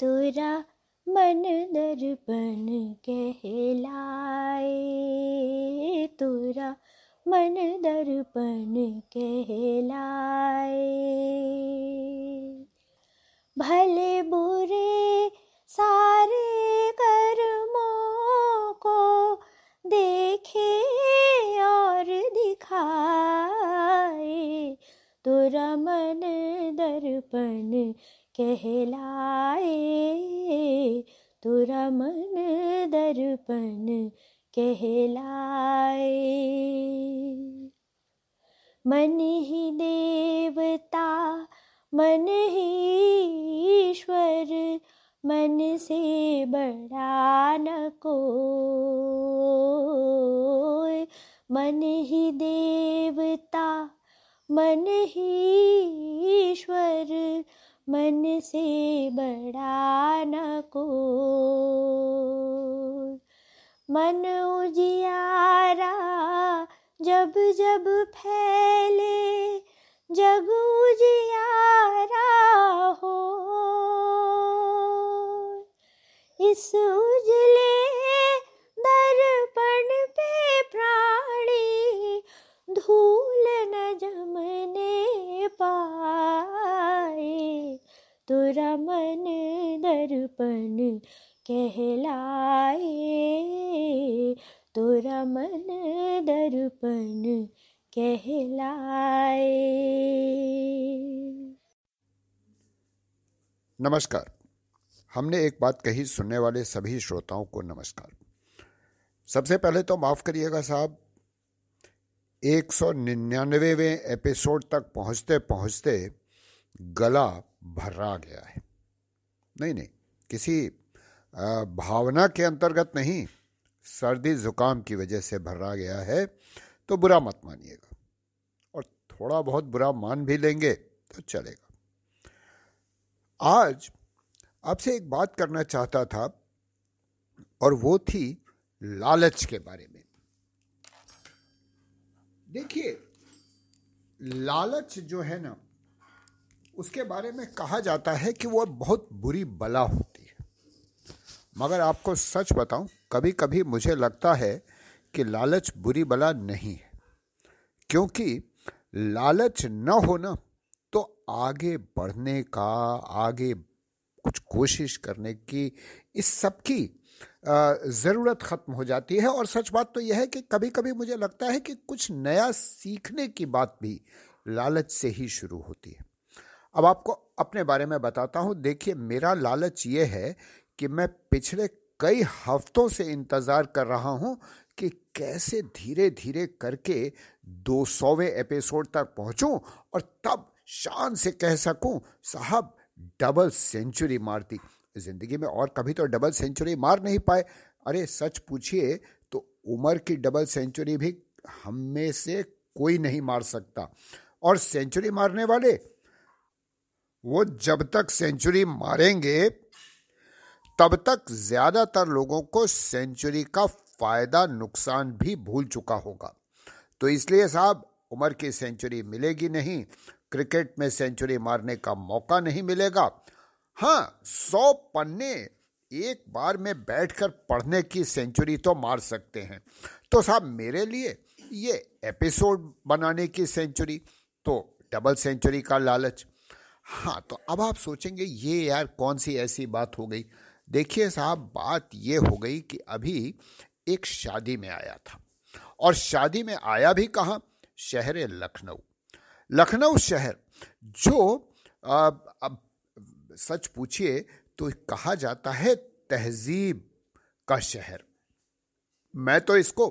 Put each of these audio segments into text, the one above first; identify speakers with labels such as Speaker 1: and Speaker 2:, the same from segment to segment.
Speaker 1: तोरा मन दर्पण कहलाए। तोरा मन दर्पण कहलाए। भले बुरे सारे कर्मों को देखे और दिखाए, तोरा मन दर्पण कहलाए। तुरा मन दर्पण कहलाए। मन ही देवता, मन ही ईश्वर, मन से बड़ा न को मन ही देवता, मन ही ईश्वर मन से बड़ा न को मन उजियारा जब जब फैले, जग उजियारा हो इस उजले दर्पण पे प्राणी धूल तुरा मन दर्पण कहलाए। तुरा मन दर्पण कहलाए।
Speaker 2: नमस्कार। हमने एक बात कही सुनने वाले सभी श्रोताओं को नमस्कार। सबसे पहले तो माफ़ करिएगा साहब, एक सौ निन्यानवे एपिसोड तक पहुँचते पहुँचते गला भर्रा गया है। नहीं नहीं, किसी भावना के अंतर्गत नहीं, सर्दी जुकाम की वजह से भर्रा गया है तो बुरा मत मानिएगा। और थोड़ा बहुत बुरा मान भी लेंगे तो चलेगा। आज आपसे एक बात करना चाहता था, और वो थी लालच के बारे में। देखिए, लालच जो है ना उसके बारे में कहा जाता है कि वो बहुत बुरी बला होती है। मगर आपको सच बताऊँ कभी कभी मुझे लगता है कि लालच बुरी बला नहीं है। क्योंकि लालच न होना तो आगे बढ़ने का, आगे कुछ कोशिश करने की इस सब की ज़रूरत ख़त्म हो जाती है। और सच बात तो यह है कि कभी कभी मुझे लगता है कि कुछ नया सीखने की बात भी लालच से ही शुरू होती है। अब आपको अपने बारे में बताता हूँ। देखिए, मेरा लालच ये है कि मैं पिछले कई हफ्तों से इंतज़ार कर रहा हूँ कि कैसे धीरे धीरे करके दो सौवें एपिसोड तक पहुंचूं और तब शान से कह सकूँ, साहब, डबल सेंचुरी मारती ज़िंदगी में और कभी तो डबल सेंचुरी मार नहीं पाए। अरे, सच पूछिए तो उम्र की डबल सेंचुरी भी हम में से कोई नहीं मार सकता। और सेंचुरी मारने वाले वो जब तक सेंचुरी मारेंगे, तब तक ज़्यादातर लोगों को सेंचुरी का फ़ायदा नुकसान भी भूल चुका होगा। तो इसलिए साहब, उम्र की सेंचुरी मिलेगी नहीं, क्रिकेट में सेंचुरी मारने का मौका नहीं मिलेगा। हाँ सौ पन्ने एक बार में बैठकर पढ़ने की सेंचुरी तो मार सकते हैं। तो साहब, मेरे लिए ये एपिसोड बनाने की सेंचुरी तो डबल सेंचुरी का लालच। हाँ तो अब आप सोचेंगे ये यार कौन सी ऐसी बात हो गई? देखिए साहब बात ये हो गई कि अभी एक शादी में आया था। और शादी में आया भी कहाँ? शहर लखनऊ। लखनऊ शहर जो आ, अब सच पूछिए तो कहा जाता है तहजीब का शहर। मैं तो इसको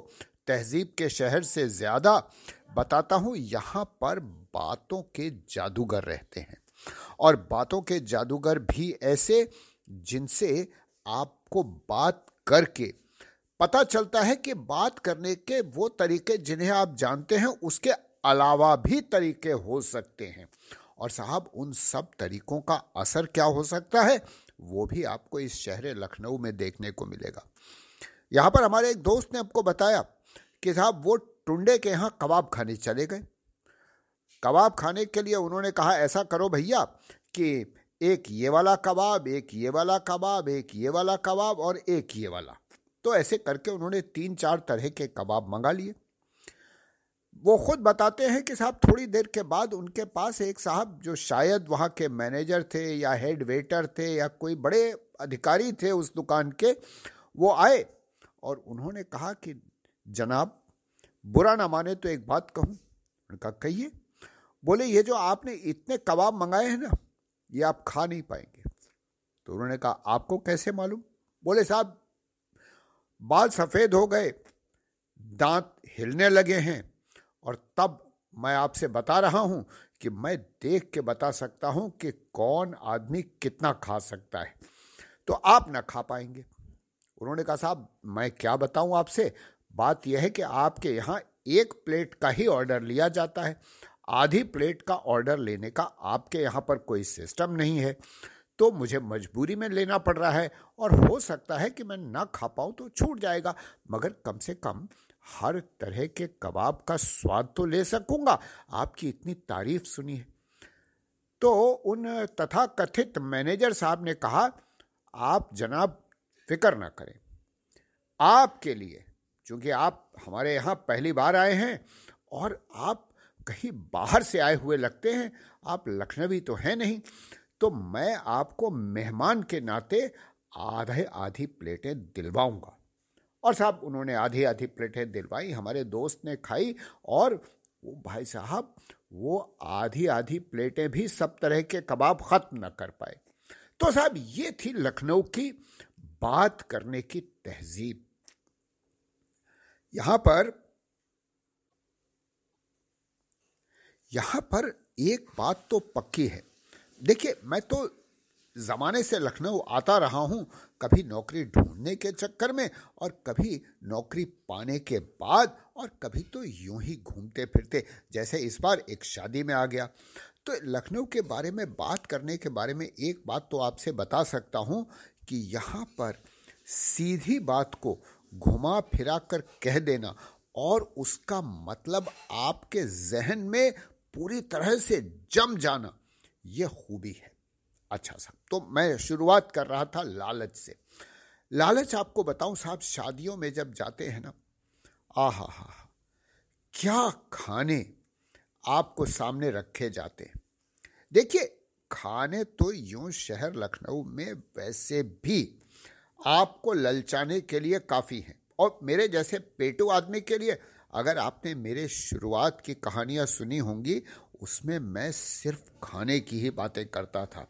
Speaker 2: तहजीब के शहर से ज़्यादा बताता हूँ यहाँ पर बातों के जादूगर रहते हैं। और बातों के जादूगर भी ऐसे जिनसे आपको बात करके पता चलता है कि बात करने के वो तरीके जिन्हें आप जानते हैं, उसके अलावा भी तरीके हो सकते हैं। और साहब, उन सब तरीकों का असर क्या हो सकता है, वो भी आपको इस शहर लखनऊ में देखने को मिलेगा। यहाँ पर हमारे एक दोस्त ने आपको बताया कि साहब, वो टुंडे के यहाँ कबाब खाने चले गए। कबाब खाने के लिए उन्होंने कहा, ऐसा करो भैया कि एक ये वाला कबाब, एक ये वाला कबाब, एक ये वाला कबाब और एक ये वाला। तो ऐसे करके उन्होंने तीन चार तरह के कबाब मंगा लिए। वो खुद बताते हैं कि साहब, थोड़ी देर के बाद उनके पास एक साहब जो शायद वहाँ के मैनेजर थे या हेड वेटर थे या कोई बड़े अधिकारी थे उस दुकान के, वो आए और उन्होंने कहा कि, जनाब, बुरा ना माने तो एक बात कहूँ। उनका, कहिए। बोले, ये जो आपने इतने कबाब मंगाए हैं ना, ये आप खा नहीं पाएँगे. तो उन्होंने कहा, आपको कैसे मालूम? बोले, साहब, बाल सफ़ेद हो गए, दांत हिलने लगे हैं, और तब मैं आपसे बता रहा हूँ कि मैं देख के बता सकता हूँ कि कौन आदमी कितना खा सकता है। तो आप ना खा पाएँगे। उन्होंने कहा, साहब, मैं क्या बताऊँ आपसे? बात यह है कि आपके यहाँ एक प्लेट का ही ऑर्डर लिया जाता है। आधी प्लेट का ऑर्डर लेने का आपके यहाँ पर कोई सिस्टम नहीं है तो मुझे मजबूरी में लेना पड़ रहा है और हो सकता है कि मैं ना खा पाऊँ तो छूट जाएगा, मगर कम से कम हर तरह के कबाब का स्वाद तो ले सकूँगा। आपकी इतनी तारीफ़ सुनी है। तो उन तथा कथित मैनेजर साहब ने कहा, आप जनाब फ़िक्र ना करें। आपके लिए, चूँकि आप हमारे यहाँ पहली बार आए हैं और आप कहीं बाहर से आए हुए लगते हैं, आप लखनवी तो हैं नहीं तो मैं आपको मेहमान के नाते आधे आधी प्लेटें दिलवाऊँगा। और साहब, उन्होंने आधी आधी प्लेटें दिलवाई, हमारे दोस्त ने खाई और वो भाई साहब, वो आधी आधी प्लेटें भी सब तरह के कबाब खत्म न कर पाए। तो साहब, ये थी लखनऊ की बात करने की तहजीब। यहाँ पर यहाँ पर एक बात तो पक्की है। देखिए, मैं तो ज़माने से लखनऊ आता रहा हूँ, कभी नौकरी ढूँढने के चक्कर में और कभी नौकरी पाने के बाद और कभी तो यूँ ही घूमते फिरते जैसे इस बार एक शादी में आ गया। तो लखनऊ के बारे में बात करने के बारे में एक बात तो आपसे बता सकता हूँ कि यहाँ पर सीधी बात को घुमा फिरा कर कह देना और उसका मतलब आपके जहन में पूरी तरह से जम जाना यह खूबी है। अच्छा साहब तो मैं शुरुआत कर रहा था लालच से। लालच आपको बताऊँ साहब, शादियों में जब जाते हैं ना आ हा हा, क्या खाने आपको सामने रखे जाते हैं? देखिए, खाने तो यूँ शहर लखनऊ में वैसे भी आपको ललचाने के लिए काफ़ी हैं। और मेरे जैसे पेटू आदमी के लिए अगर आपने मेरे शुरुआत की कहानियाँ सुनी होंगी, उसमें मैं सिर्फ़ खाने की ही बातें करता था।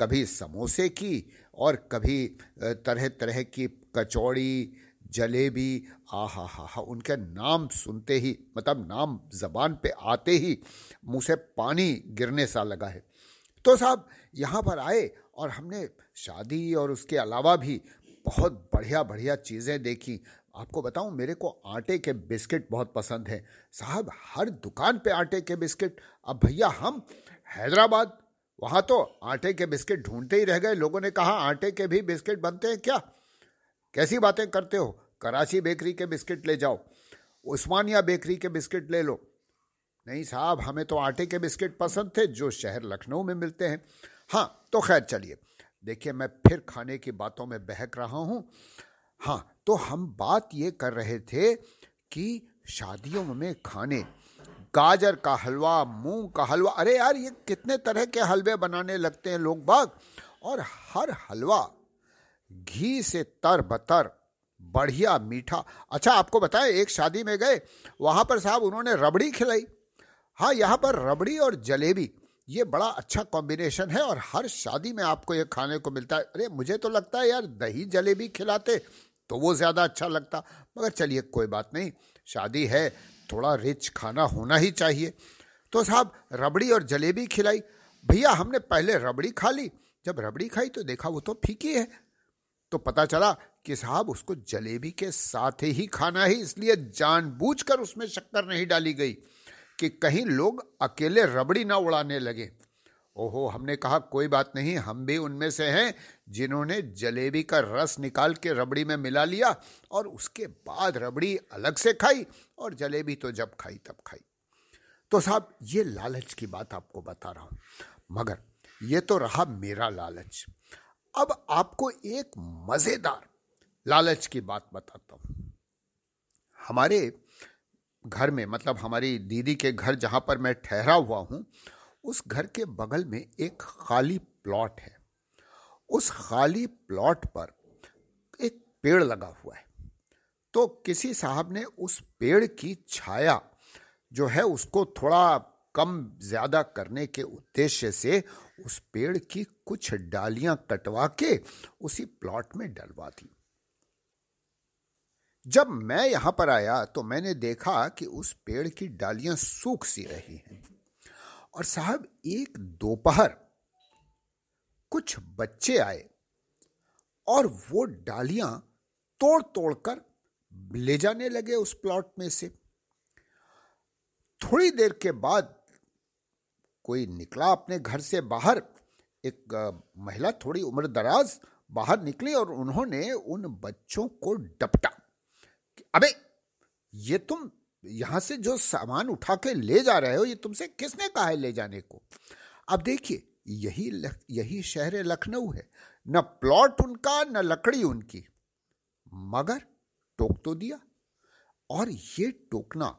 Speaker 2: कभी समोसे की और कभी तरह तरह की कचौड़ी, जलेबी आ हा हा हा उनके नाम सुनते ही मतलब नाम जबान पे आते ही मुँह से पानी गिरने सा लगा है। तो साहब, यहाँ पर आए और हमने शादी और उसके अलावा भी बहुत बढ़िया बढ़िया चीज़ें देखी। आपको बताऊँ, मेरे को आटे के बिस्किट बहुत पसंद है। साहब, हर दुकान पे आटे के बिस्किट। अब भैया, हम हैदराबाद, वहाँ तो आटे के बिस्किट ढूंढते ही रह गए। लोगों ने कहा, आटे के भी बिस्किट बनते हैं क्या? कैसी बातें करते हो? कराची बेकरी के बिस्किट ले जाओ, उस्मानिया बेकरी के बिस्किट ले लो। नहीं साहब, हमें तो आटे के बिस्किट पसंद थे, जो शहर लखनऊ में मिलते हैं। हाँ तो खैर चलिए, देखिए, मैं फिर खाने की बातों में बहक रहा हूँ। हाँ तो हम बात ये कर रहे थे कि शादियों में खाने, गाजर का हलवा, मूंग का हलवा, अरे यार, ये कितने तरह के हलवे बनाने लगते हैं लोग बाग? और हर हलवा घी से तर बतर, बढ़िया मीठा। अच्छा आपको बताएँ, एक शादी में गए, वहाँ पर साहब उन्होंने रबड़ी खिलाई। हाँ यहाँ पर रबड़ी और जलेबी, ये बड़ा अच्छा कॉम्बिनेशन है और हर शादी में आपको ये खाने को मिलता है। अरे, मुझे तो लगता है यार, दही जलेबी खिलाते तो वो ज़्यादा अच्छा लगता। मगर चलिए, कोई बात नहीं, शादी है, थोड़ा रिच खाना होना ही चाहिए। तो साहब, रबड़ी और जलेबी खिलाई। भैया, हमने पहले रबड़ी खा ली। जब रबड़ी खाई तो देखा वो तो फीकी है। तो पता चला कि साहब, उसको जलेबी के साथ ही खाना है, इसलिए जानबूझकर उसमें शक्कर नहीं डाली गई कि कहीं लोग अकेले रबड़ी ना उड़ाने लगे। ओहो, हमने कहा, कोई बात नहीं, हम भी उनमें से हैं जिन्होंने जलेबी का रस निकाल के रबड़ी में मिला लिया और उसके बाद रबड़ी अलग से खाई और जलेबी तो जब खाई, तब खाई। तो साहब, ये लालच की बात आपको बता रहा हूँ। मगर ये तो रहा मेरा लालच। अब आपको एक मज़ेदार लालच की बात बताता हूँ। हमारे घर में मतलब हमारी दीदी के घर जहाँ पर मैं ठहरा हुआ हूँ उस घर के बगल में एक खाली प्लॉट है। उस खाली प्लॉट पर एक पेड़ लगा हुआ है। तो किसी साहब ने उस पेड़ की छाया जो है उसको थोड़ा कम ज़्यादा करने के उद्देश्य से उस पेड़ की कुछ डालियाँ कटवा के उसी प्लॉट में डलवा दी। जब मैं यहाँ पर आया तो मैंने देखा कि उस पेड़ की डालियाँ सूख सी रही हैं। और साहब, एक दोपहर कुछ बच्चे आए और वो डालियाँ तोड़ तोड़कर ले जाने लगे उस प्लॉट में से। थोड़ी देर के बाद कोई निकला अपने घर से बाहर। एक महिला थोड़ी उम्र दराज बाहर निकली और उन्होंने उन बच्चों को डपटा अबे, ये तुम यहाँ से जो सामान उठा के ले जा रहे हो, ये तुमसे किसने कहा है ले जाने को? अब देखिए, यही यही शहर लखनऊ है। न प्लॉट उनका, न लकड़ी उनकी। मगर टोक तो दिया। और ये टोकना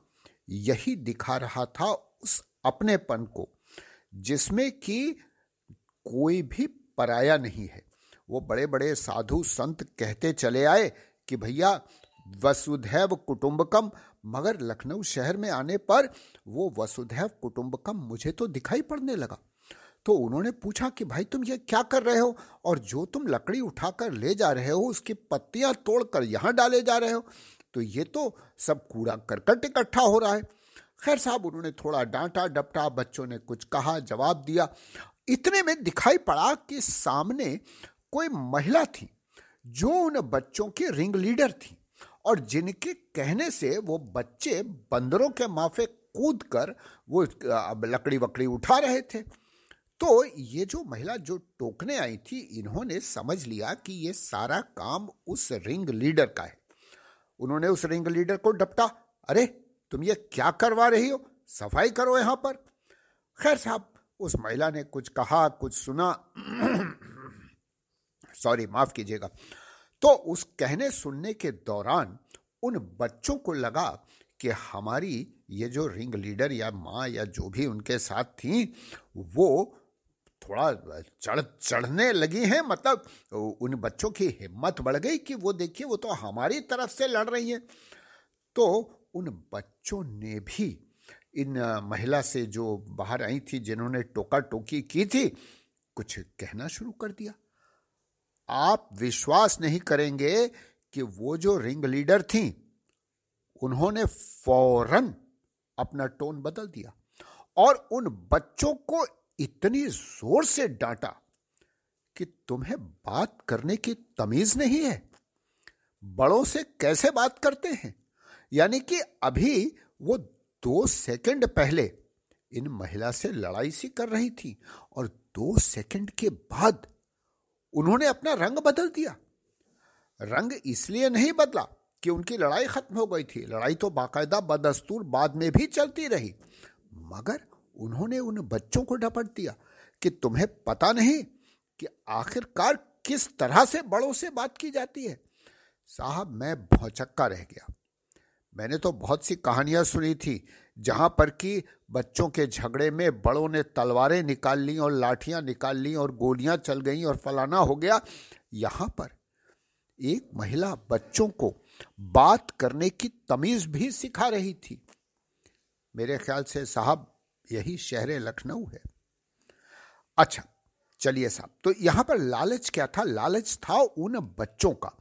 Speaker 2: यही दिखा रहा था उस अपनेपन को, जिसमें कि कोई भी पराया नहीं है। वो बड़े बड़े साधु संत कहते चले आए कि भैया वसुधैव कुटुंबकम। मगर लखनऊ शहर में आने पर वो वसुधैव कुटुंबकम मुझे तो दिखाई पड़ने लगा। तो उन्होंने पूछा कि भाई तुम ये क्या कर रहे हो? और जो तुम लकड़ी उठाकर ले जा रहे हो, उसकी पत्तियाँ तोड़कर यहाँ डाले जा रहे हो तो ये तो सब कूड़ा करकट इकट्ठा हो रहा है। खैर साहब, उन्होंने थोड़ा डांटा, डपटा, बच्चों ने कुछ कहा, जवाब दिया। इतने में दिखाई पड़ा कि सामने कोई महिला थी जो उन बच्चों की रिंग लीडर थी। और जिनके कहने से वो बच्चे बंदरों के माफे कूद कर वो लकड़ी वकड़ी उठा रहे थे। तो ये जो महिला जो टोकने आई थी, इन्होंने समझ लिया कि ये सारा काम उस रिंग लीडर का है। उन्होंने उस रिंग लीडर को डपटा। अरे, तुम ये क्या करवा रही हो? सफ़ाई करो यहाँ पर। खैर साहब, उस महिला ने कुछ कहा, कुछ सुना। सॉरी, माफ़ कीजिएगा। तो उस कहने सुनने के दौरान उन बच्चों को लगा कि हमारी ये जो रिंग लीडर या माँ या जो भी उनके साथ थी, वो थोड़ा चढ़, चढ़ने लगी हैं। मतलब उन बच्चों की हिम्मत बढ़ गई कि वो देखिए, वो तो हमारी तरफ़ से लड़ रही हैं। तो उन बच्चों ने भी इन महिला से जो बाहर आई थी, जिन्होंने टोका टोकी की थी, कुछ कहना शुरू कर दिया। आप विश्वास नहीं करेंगे कि वो जो रिंग लीडर थी, उन्होंने फ़ौरन अपना टोन बदल दिया और उन बच्चों को इतनी ज़ोर से डांटा कि तुम्हें बात करने की तमीज नहीं है। बड़ों से कैसे बात करते हैं? यानी कि अभी वो दो सेकंड पहले इन महिला से लड़ाई सी कर रही थी और दो सेकंड के बाद उन्होंने अपना रंग बदल दिया। रंग इसलिए नहीं बदला कि उनकी लड़ाई खत्म हो गई थी। लड़ाई तो बाकायदा बदस्तूर बाद में भी चलती रही। मगर उन्होंने उन बच्चों को डपट दिया कि तुम्हें पता नहीं कि आखिरकार किस तरह से बड़ों से बात की जाती है। साहब, मैं भौचक्का रह गया। मैंने तो बहुत सी कहानियाँ सुनी थी जहाँ पर कि बच्चों के झगड़े में बड़ों ने तलवारें निकाल ली और लाठियाँ निकाल ली और गोलियाँ चल गई और फलाना हो गया। यहाँ पर एक महिला बच्चों को बात करने की तमीज भी सिखा रही थी। मेरे ख्याल से साहब, यही शहर लखनऊ है। अच्छा चलिए साहब तो यहाँ पर लालच क्या था? लालच था उन बच्चों का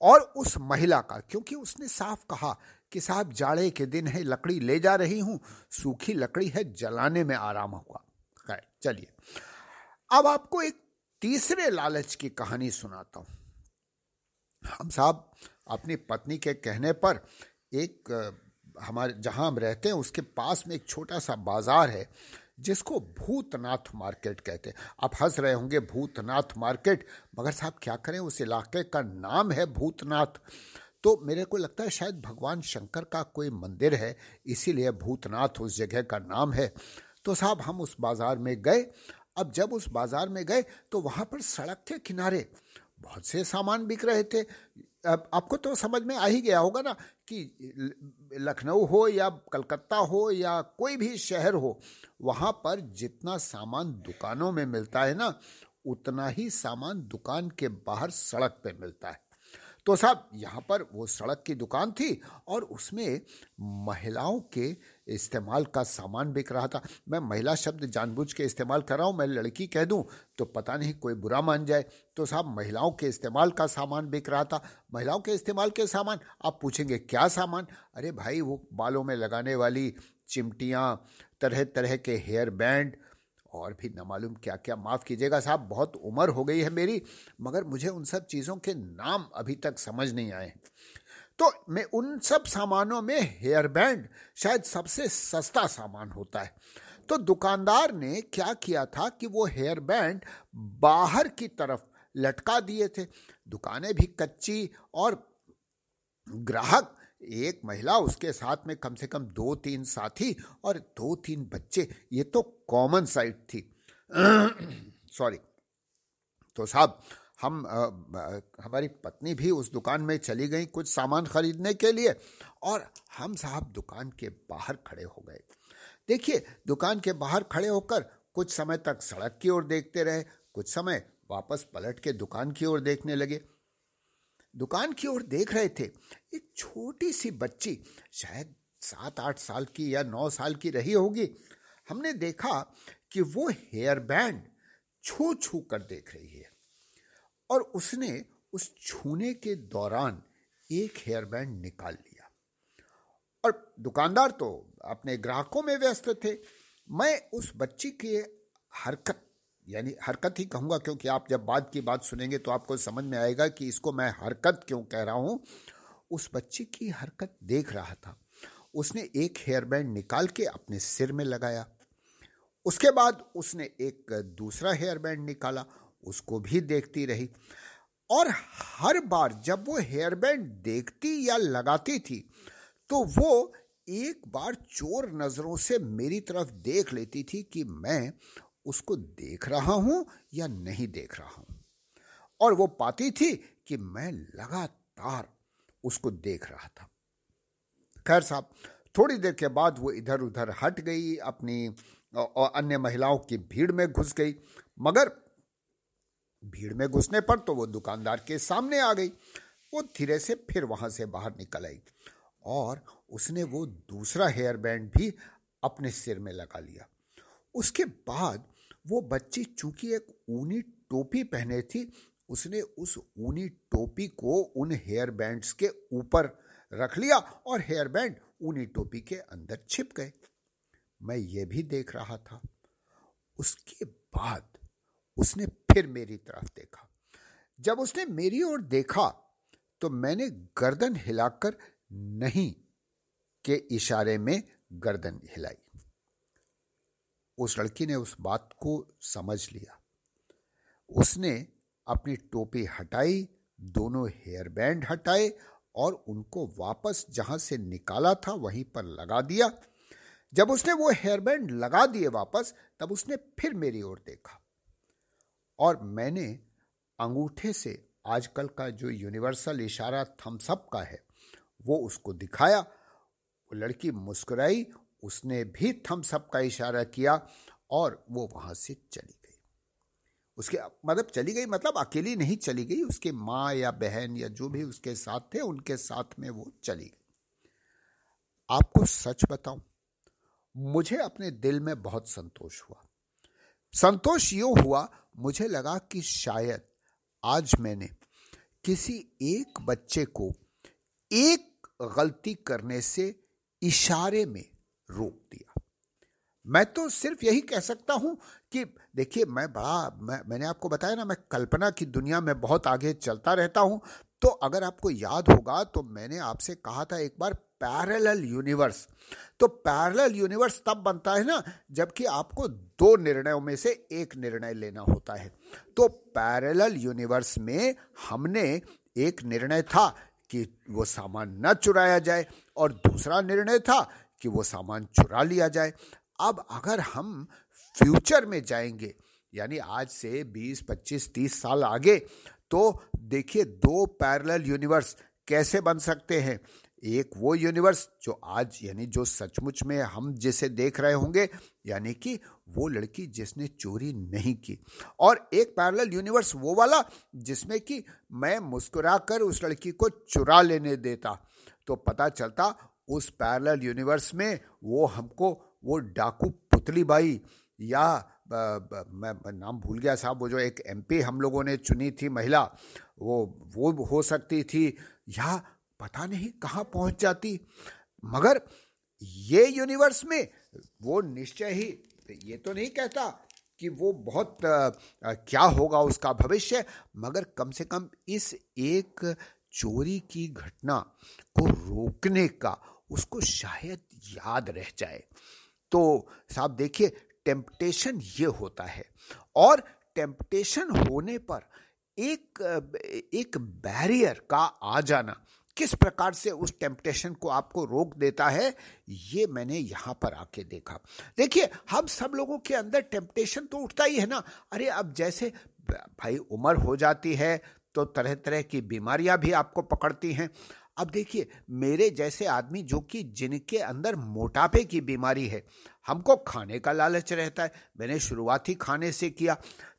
Speaker 2: और उस महिला का, क्योंकि उसने साफ़ कहा कि साहब जाड़े के दिन है, लकड़ी ले जा रही हूँ। सूखी लकड़ी है, जलाने में आराम हुआ। खैर, चलिए। अब आपको एक तीसरे लालच की कहानी सुनाता हूँ। हम साहब, अपनी पत्नी के कहने पर एक, हमारे, जहाँ हम रहते हैं, उसके पास में एक छोटा सा बाज़ार है, जिसको भूतनाथ मार्केट कहते हैं। आप हंस रहे होंगे, भूतनाथ मार्केट। मगर साहब, क्या करें? उस इलाके का नाम है भूतनाथ। तो मेरे को लगता है शायद भगवान शंकर का कोई मंदिर है, इसीलिए भूतनाथ उस जगह का नाम है। तो साहब, हम उस बाज़ार में गए। अब जब उस बाज़ार में गए तो वहाँ पर सड़क के किनारे बहुत से सामान बिक रहे थे। अब आपको तो समझ में आ ही गया होगा ना कि लखनऊ हो या कलकत्ता हो या कोई भी शहर हो, वहाँ पर जितना सामान दुकानों में मिलता है ना, उतना ही सामान दुकान के बाहर सड़क पे मिलता है। तो साहब, यहाँ पर वो सड़क की दुकान थी और उसमें महिलाओं के इस्तेमाल का सामान बिक रहा था। मैं महिला शब्द जानबूझ के इस्तेमाल कर रहा हूँ, मैं लड़की कह दूँ तो पता नहीं कोई बुरा मान जाए। तो साहब, महिलाओं के इस्तेमाल का सामान बिक रहा था। महिलाओं के इस्तेमाल के सामान? आप पूछेंगे, क्या सामान? अरे भाई, वो बालों में लगाने वाली चिमटियाँ तरह तरह के हेयर बैंड और भी न मालूम क्या क्या माफ़ कीजिएगा साहब, बहुत उम्र हो गई है मेरी, मगर मुझे उन सब चीज़ों के नाम अभी तक समझ नहीं आए तो मैं उन सब सामानों में हेयर बैंड, शायद सबसे सस्ता सामान होता है। तो दुकानदार ने क्या किया था कि वो हेयर बैंड बाहर की तरफ़ लटका दिए थे। दुकानें भी कच्ची और ग्राहक एक महिला उसके साथ में कम से कम दो तीन साथी और दो तीन बच्चे। ये तो कॉमन साइट थी। सॉरी तो साहब हम आ, हमारी पत्नी भी उस दुकान में चली गई कुछ सामान खरीदने के लिए और हम साहब दुकान के बाहर खड़े हो गए। देखिए दुकान के बाहर खड़े होकर कुछ समय तक सड़क की ओर देखते रहे कुछ समय वापस पलट के दुकान की ओर देखने लगे। दुकान की ओर देख रहे थे। एक छोटी सी बच्ची, शायद सात, आठ साल की या नौ साल की रही होगी। हमने देखा कि वो हेयर बैंड छू छू कर देख रही है। और उसने उस छूने के दौरान एक हेयर बैंड निकाल लिया। और दुकानदार तो अपने ग्राहकों में व्यस्त थे। मैं उस बच्ची के हरकत यानी हरकत ही कहूँगा, क्योंकि आप जब बाद की बात सुनेंगे तो आपको समझ में आएगा कि इसको मैं हरकत क्यों कह रहा हूँ। उस बच्ची की हरकत देख रहा था। उसने एक हेयर बैंड निकाल के अपने सिर में लगाया। उसके बाद उसने एक दूसरा हेयर बैंड निकाला, उसको भी देखती रही। और हर बार जब वो हेयर बैंड देखती या लगाती थी तो वो एक बार चोर नज़रों से मेरी तरफ़ देख लेती थी कि मैं उसको देख रहा हूँ या नहीं देख रहा हूँ। और वो पाती थी कि मैं लगातार उसको देख रहा था। खैर साहब, थोड़ी देर के बाद वो इधर उधर हट गई, अपनी और अन्य महिलाओं की भीड़ में घुस गई। मगर भीड़ में घुसने पर तो वो दुकानदार के सामने आ गई। वो धीरे से फिर वहाँ से बाहर निकल आई और उसने वो दूसरा हेयर बैंड भी अपने सिर में लगा लिया। उसके बाद वो बच्ची चूँकि एक ऊनी टोपी पहने थी, उसने उस ऊनी टोपी को उन हेयर बैंड्स के ऊपर रख लिया और हेयर बैंड ऊनी टोपी के अंदर छिप गए। मैं ये भी देख रहा था। उसके बाद उसने फिर मेरी तरफ़ देखा। जब उसने मेरी ओर देखा तो मैंने गर्दन हिलाकर नहीं के इशारे में गर्दन हिलाई। उस लड़की ने उस बात को समझ लिया। उसने अपनी टोपी हटाई, दोनों हेयर बैंड हटाए और उनको वापस जहाँ से निकाला था वहीं पर लगा दिया। जब उसने वो हेयर बैंड लगा दिए वापस, तब उसने फिर मेरी ओर देखा। और मैंने अंगूठे से आजकल का जो यूनिवर्सल इशारा थम्सअप का है, वो उसको दिखाया। लड़की मुस्कुराई उसने भी थम्सअप का इशारा किया और वो वहाँ से चली गई। उसके मतलब चली गई मतलब अकेली नहीं चली गई, उसके माँ या बहन या जो भी उसके साथ थे, उनके साथ में वो चली गई। आपको सच बताऊँ, मुझे अपने दिल में बहुत संतोष हुआ। संतोष यो हुआ, मुझे लगा कि शायद आज मैंने किसी एक बच्चे को एक गलती करने से इशारे में रोक दिया। मैं तो सिर्फ़ यही कह सकता हूँ कि देखिए, मैं बड़ा, मैं, मैंने आपको बताया ना, मैं कल्पना की दुनिया में बहुत आगे चलता रहता हूँ। तो अगर आपको याद होगा तो मैंने आपसे कहा था एक बार पैरेलल यूनिवर्स तो पैरेलल यूनिवर्स तब बनता है ना, जबकि आपको दो निर्णयों में से एक निर्णय लेना होता है। तो पैरेलल यूनिवर्स में हमने एक निर्णय था कि वो सामान न चुराया जाए, और दूसरा निर्णय था कि वो सामान चुरा लिया जाए। अब अगर हम फ्यूचर में जाएँगे यानी आज से 20, 25, 30 साल आगे तो देखिए दो पैरेलल यूनिवर्स कैसे बन सकते हैं। एक वो यूनिवर्स जो आज यानी जो सचमुच में हम जिसे देख रहे होंगे यानी कि वो लड़की जिसने चोरी नहीं की। और एक पैरेलल यूनिवर्स वो वाला जिसमें कि मैं मुस्कुरा कर उस लड़की को चुरा लेने देता तो पता चलता उस पैरेलल यूनिवर्स में वो हमको वो डाकू पुतली बाई या मैं नाम भूल गया साहब वो जो एक एमपी हम लोगों ने चुनी थी महिला वो वो हो सकती थी या पता नहीं कहाँ पहुँच जाती। मगर ये यूनिवर्स में वो निश्चय ही ये तो नहीं कहता कि वो बहुत आ, क्या होगा उसका भविष्य मगर कम से कम इस एक चोरी की घटना को रोकने का उसको शायद याद रह जाए। तो साहब देखिए टेम्पटेशन ये होता है। और टेम्पटेशन होने पर एक एक बैरियर का आ जाना, किस प्रकार से उस टेम्पटेशन को आपको रोक देता है, ये मैंने यहाँ पर आके देखा। देखिए, हम सब लोगों के अंदर टेम्पटेशन तो उठता ही है ना। अरे, अब जैसे भाई उम्र हो जाती है तो तरह तरह की बीमारियाँ भी आपको पकड़ती हैं। अब देखिए, मेरे जैसे आदमी जो कि जिनके अंदर मोटापे की बीमारी है, हमको खाने का लालच रहता है। मैंने शुरुआत खाने से किया।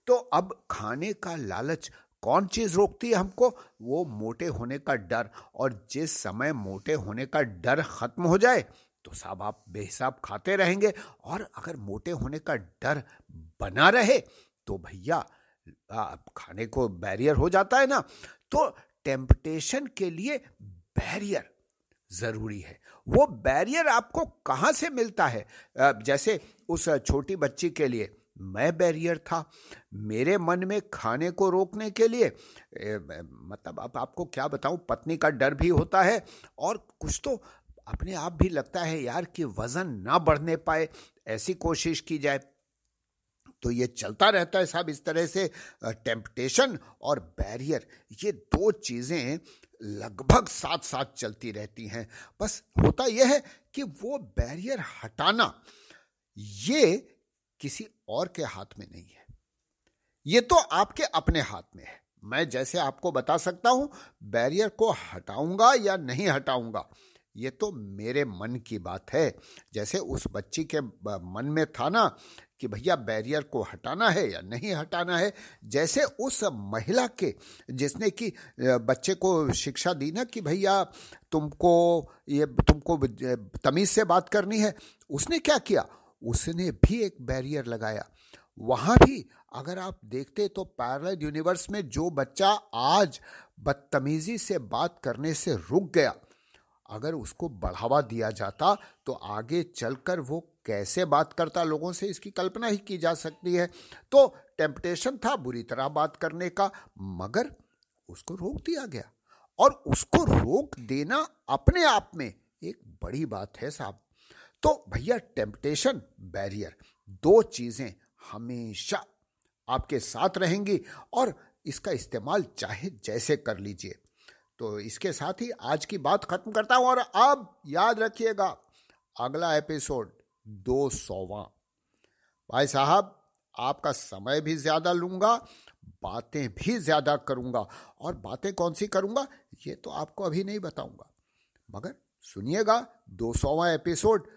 Speaker 2: तो अब खाने का लालच कौन चीज़ रोकती है हमको? वो मोटे होने का डर। और जिस समय मोटे होने का डर खत्म हो जाए तो साहब आप बेहिसाब खाते रहेंगे। और अगर मोटे होने का डर बना रहे तो भैया खाने को बैरियर हो जाता है ना। तो टेम्पटेशन के लिए बैरियर ज़रूरी है। वो बैरियर आपको कहाँ से मिलता है? जैसे उस छोटी बच्ची के लिए मैं बैरियर था। मेरे मन में खाने को रोकने के लिए ए, मतलब अब आपको क्या बताऊँ पत्नी का डर भी होता है और कुछ तो अपने आप भी लगता है यार कि वज़न ना बढ़ने पाए ऐसी कोशिश की जाए। तो ये चलता रहता है साहब इस तरह से टेम्पटेशन और बैरियर ये दो चीज़ें लगभग साथ साथ चलती रहती हैं। बस होता यह है कि वो बैरियर हटाना, ये किसी और के हाथ में नहीं है। ये तो आपके अपने हाथ में है। मैं जैसे आपको बता सकता हूँ बैरियर को हटाऊँगा या नहीं हटाऊँगा, ये तो मेरे मन की बात है। जैसे उस बच्ची के मन में था ना कि भैया बैरियर को हटाना है या नहीं हटाना है, जैसे उस महिला के, जिसने कि बच्चे को शिक्षा दी ना कि भैया तुमको ये, तुमको तमीज से बात करनी है, उसने क्या किया? उसने भी एक बैरियर लगाया। वहाँ भी अगर आप देखते तो पैरल यूनिवर्स में जो बच्चा आज बदतमीजी से बात करने से रुक गया अगर उसको बढ़ावा दिया जाता तो आगे चलकर वो कैसे बात करता लोगों से, इसकी कल्पना ही की जा सकती है। तो टेम्पटेशन था बुरी तरह बात करने का, मगर उसको रोक दिया गया। और उसको रोक देना अपने आप में एक बड़ी बात है साहब। तो भैया टेम्पटेशन बैरियर दो चीज़ें हमेशा आपके साथ रहेंगी और इसका इस्तेमाल चाहे जैसे कर लीजिए। तो इसके साथ ही आज की बात खत्म करता हूँ और अब याद रखिएगा, अगला एपिसोड दो सौवा। भाई साहब, आपका समय भी ज़्यादा लूँगा, बातें भी ज़्यादा करूँगा। और बातें कौन सी करूँगा, ये तो आपको अभी नहीं बताऊँगा। मगर सुनिएगा, दो सौवा एपिसोड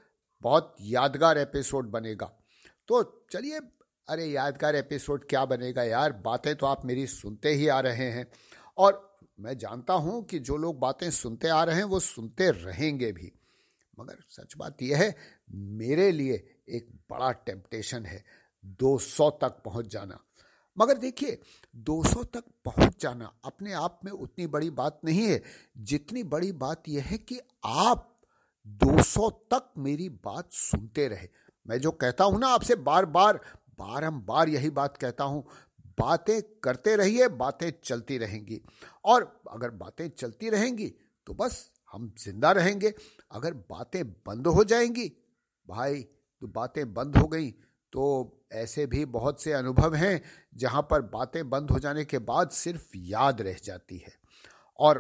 Speaker 2: बहुत यादगार एपिसोड बनेगा। तो चलिए, अरे यादगार एपिसोड क्या बनेगा यार, बातें तो आप मेरी सुनते ही आ रहे हैं। और मैं जानता हूँ कि जो लोग बातें सुनते आ रहे हैं, वो सुनते रहेंगे भी। मगर सच बात यह है, मेरे लिए एक बड़ा टेम्पटेशन है 200 तक पहुँच जाना। मगर देखिए 200 तक पहुँच जाना अपने आप में उतनी बड़ी बात नहीं है। जितनी बड़ी बात यह है कि आप 200 तक मेरी बात सुनते रहे। मैं जो कहता हूँ ना, आपसे बार बार बारंबार यही बात कहता हूँ बातें करते रहिए, बातें चलती रहेंगी। और अगर बातें चलती रहेंगी तो बस हम ज़िंदा रहेंगे। अगर बातें बंद हो जाएँगी, भाई तो बातें बंद हो गई। तो ऐसे भी बहुत से अनुभव हैं, जहाँ पर बातें बंद हो जाने के बाद सिर्फ़ याद रह जाती है। और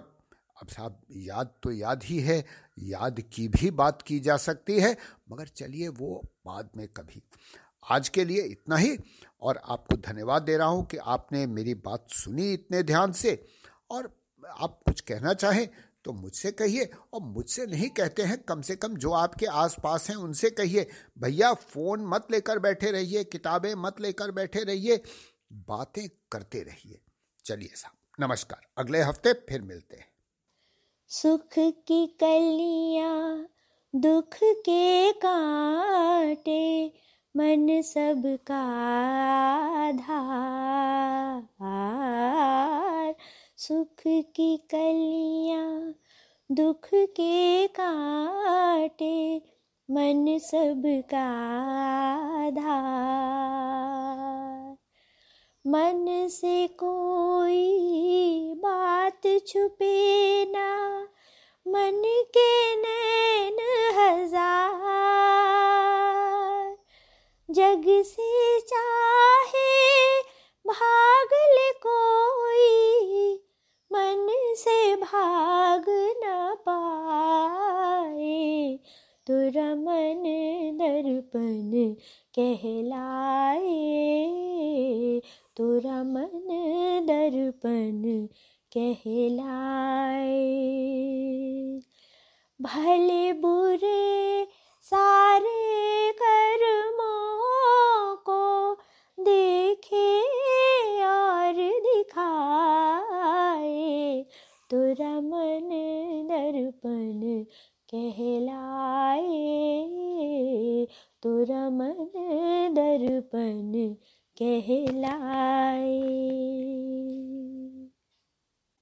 Speaker 2: अब साहब, याद तो याद ही है, याद की भी बात की जा सकती है, मगर चलिए वो बाद में कभी। आज के लिए इतना ही, और आपको धन्यवाद दे रहा हूँ कि आपने मेरी बात सुनी इतने ध्यान से। और आप कुछ कहना चाहें तो मुझसे कहिए, और मुझसे नहीं कहते हैं, कम से कम जो आपके आसपास हैं उनसे कहिए। भैया, फ़ोन मत लेकर बैठे रहिए, किताबें मत लेकर बैठे रहिए, बातें करते रहिए। चलिए साहब, नमस्कार। अगले हफ़्ते फिर मिलते हैं।
Speaker 1: सुख की कलियाँ दुख के कांटे मन सबका आधार। सुख की कलियाँ दुख के कांटे, मन सबका आधार। मन से कोई बात छुपे ना, मन के नैन हज़ार। जग से चाहे भाग ले कोई, मन से भाग न पाए। तुरा मन दर्पण कहलाए, तुरा मन दर्पण कहलाए।